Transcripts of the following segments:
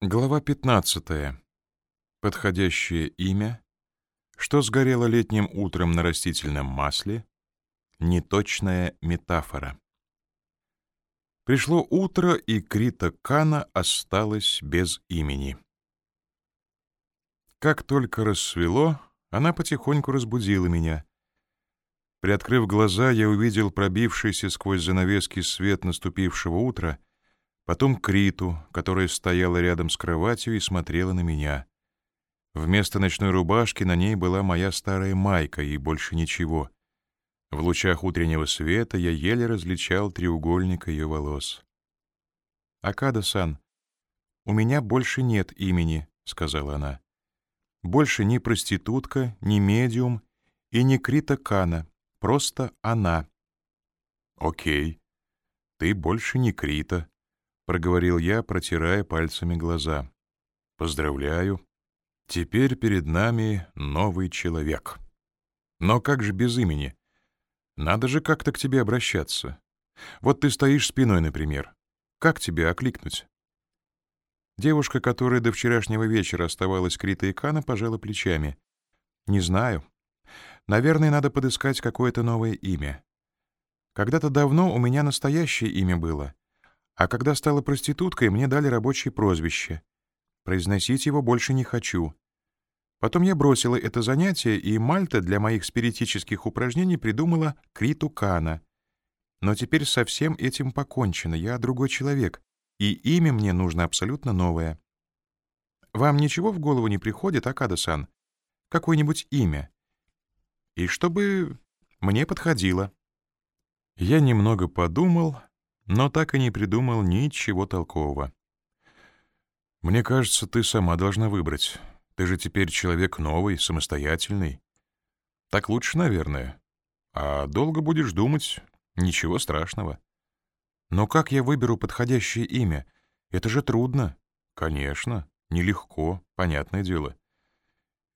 Глава 15. Подходящее имя. Что сгорело летним утром на растительном масле. Неточная метафора. Пришло утро, и Крита Кана осталась без имени. Как только рассвело, она потихоньку разбудила меня. Приоткрыв глаза, я увидел пробившийся сквозь занавески свет наступившего утра — потом Криту, которая стояла рядом с кроватью и смотрела на меня. Вместо ночной рубашки на ней была моя старая майка и больше ничего. В лучах утреннего света я еле различал треугольник ее волос. «Акада-сан, у меня больше нет имени», — сказала она. «Больше ни проститутка, ни медиум и ни Крита Кана, просто она». «Окей, ты больше не Крита», проговорил я, протирая пальцами глаза. Поздравляю. Теперь перед нами новый человек. Но как же без имени? Надо же как-то к тебе обращаться. Вот ты стоишь спиной, например. Как тебя окликнуть? Девушка, которая до вчерашнего вечера оставалась Крита Кана, пожала плечами. Не знаю. Наверное, надо подыскать какое-то новое имя. Когда-то давно у меня настоящее имя было, а когда стала проституткой, мне дали рабочее прозвище. Произносить его больше не хочу. Потом я бросила это занятие, и Мальта для моих спиритических упражнений придумала Криту Кана. Но теперь со всем этим покончено, я другой человек, и имя мне нужно абсолютно новое. Вам ничего в голову не приходит, Акада-сан? Какое-нибудь имя? И чтобы мне подходило. Я немного подумал, но так и не придумал ничего толкового. «Мне кажется, ты сама должна выбрать. Ты же теперь человек новый, самостоятельный. Так лучше, наверное. А долго будешь думать, ничего страшного. Но как я выберу подходящее имя? Это же трудно. Конечно, нелегко, понятное дело.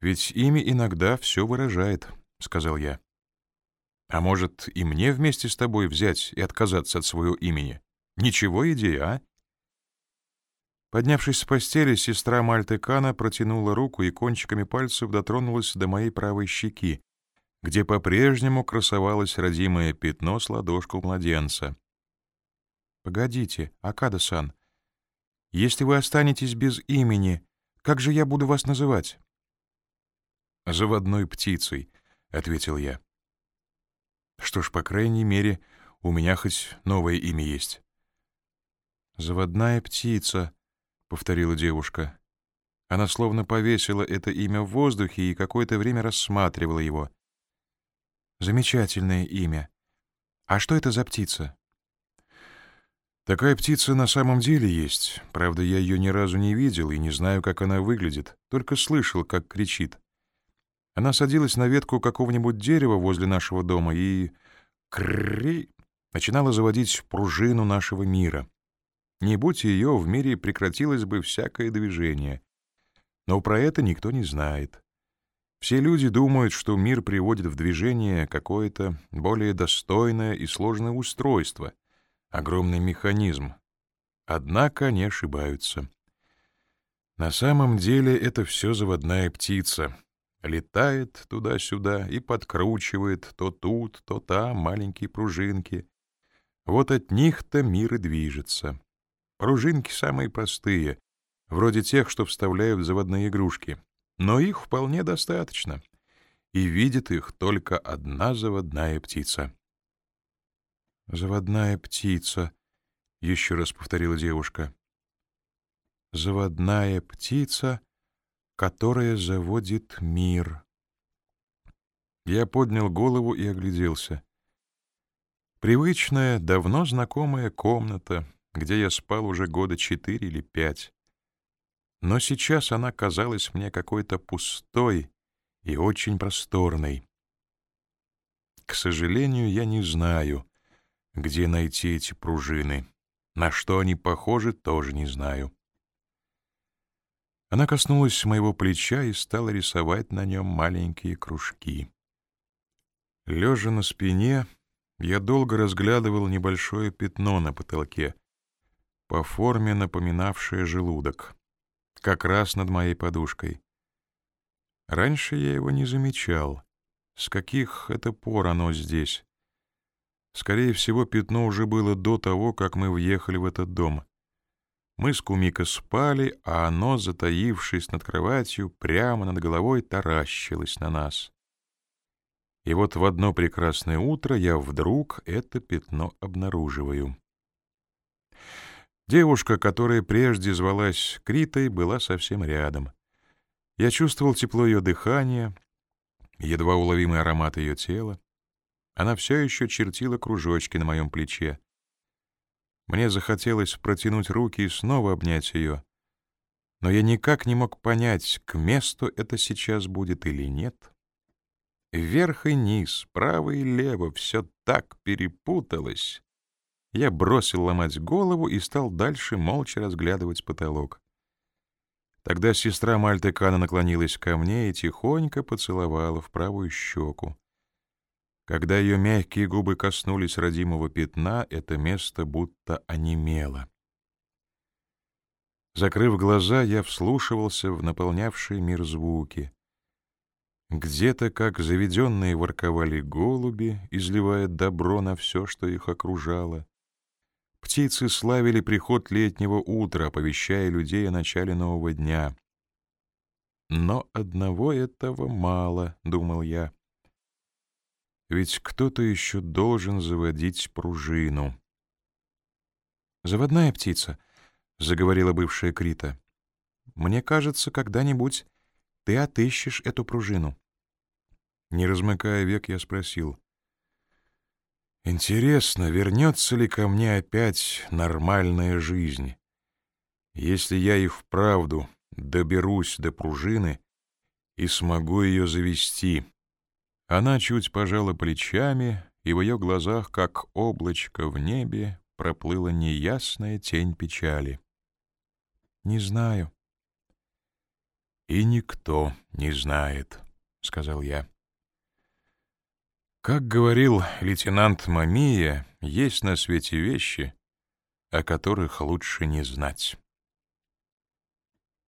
Ведь имя иногда все выражает», — сказал я. А может, и мне вместе с тобой взять и отказаться от своего имени? Ничего идея, а? Поднявшись с постели, сестра Мальты Кана протянула руку и кончиками пальцев дотронулась до моей правой щеки, где по-прежнему красовалось родимое пятно с ладошку младенца. «Погодите, Акада-сан, если вы останетесь без имени, как же я буду вас называть?» «Заводной птицей», — ответил я. Что ж, по крайней мере, у меня хоть новое имя есть. «Заводная птица», — повторила девушка. Она словно повесила это имя в воздухе и какое-то время рассматривала его. «Замечательное имя. А что это за птица?» «Такая птица на самом деле есть. Правда, я ее ни разу не видел и не знаю, как она выглядит, только слышал, как кричит. Она садилась на ветку какого-нибудь дерева возле нашего дома и... Крри! Начинала заводить пружину нашего мира. Не будь ее, в мире прекратилось бы всякое движение. Но про это никто не знает. Все люди думают, что мир приводит в движение какое-то более достойное и сложное устройство, огромный механизм. Однако они ошибаются. На самом деле это все заводная птица, Летает туда-сюда и подкручивает то тут, то там маленькие пружинки. Вот от них-то мир и движется. Пружинки самые простые, вроде тех, что вставляют в заводные игрушки. Но их вполне достаточно. И видит их только одна заводная птица. «Заводная птица», — еще раз повторила девушка. «Заводная птица — которая заводит мир. Я поднял голову и огляделся. Привычная, давно знакомая комната, где я спал уже года четыре или пять. Но сейчас она казалась мне какой-то пустой и очень просторной. К сожалению, я не знаю, где найти эти пружины. На что они похожи, тоже не знаю. Она коснулась моего плеча и стала рисовать на нем маленькие кружки. Лежа на спине, я долго разглядывал небольшое пятно на потолке, по форме напоминавшее желудок. как раз над моей подушкой. Раньше я его не замечал. С каких это пор оно здесь? Скорее всего, пятно уже было до того, как мы въехали в этот дом. Мы с Кумика спали, а оно, затаившись над кроватью, прямо над головой таращилось на нас. И вот в одно прекрасное утро я вдруг это пятно обнаруживаю. Девушка, которая прежде звалась Критой, была совсем рядом. Я чувствовал тепло ее дыхания, едва уловимый аромат ее тела. Она все еще чертила кружочки на моем плече. Мне захотелось протянуть руки и снова обнять ее. Но я никак не мог понять, к месту это сейчас будет или нет. Вверх и низ, право и лево, все так перепуталось. Я бросил ломать голову и стал дальше молча разглядывать потолок. Тогда сестра Мальтекана наклонилась ко мне и тихонько поцеловала в правую щеку. Когда ее мягкие губы коснулись родимого пятна, это место будто онемело. Закрыв глаза, я вслушивался в наполнявшие мир звуки. Где-то, как заведенные, ворковали голуби, изливая добро на все, что их окружало. Птицы славили приход летнего утра, оповещая людей о начале нового дня. Но одного этого мало, — думал я. Ведь кто-то еще должен заводить пружину. «Заводная птица», — заговорила бывшая Крита. «Мне кажется, когда-нибудь ты отыщешь эту пружину». Не размыкая век, я спросил. «Интересно, вернется ли ко мне опять нормальная жизнь? Если я и вправду доберусь до пружины и смогу ее завести?» Она чуть пожала плечами, и в ее глазах, как облачко в небе, проплыла неясная тень печали. «Не знаю». «И никто не знает», — сказал я. Как говорил лейтенант Мамия, есть на свете вещи, о которых лучше не знать.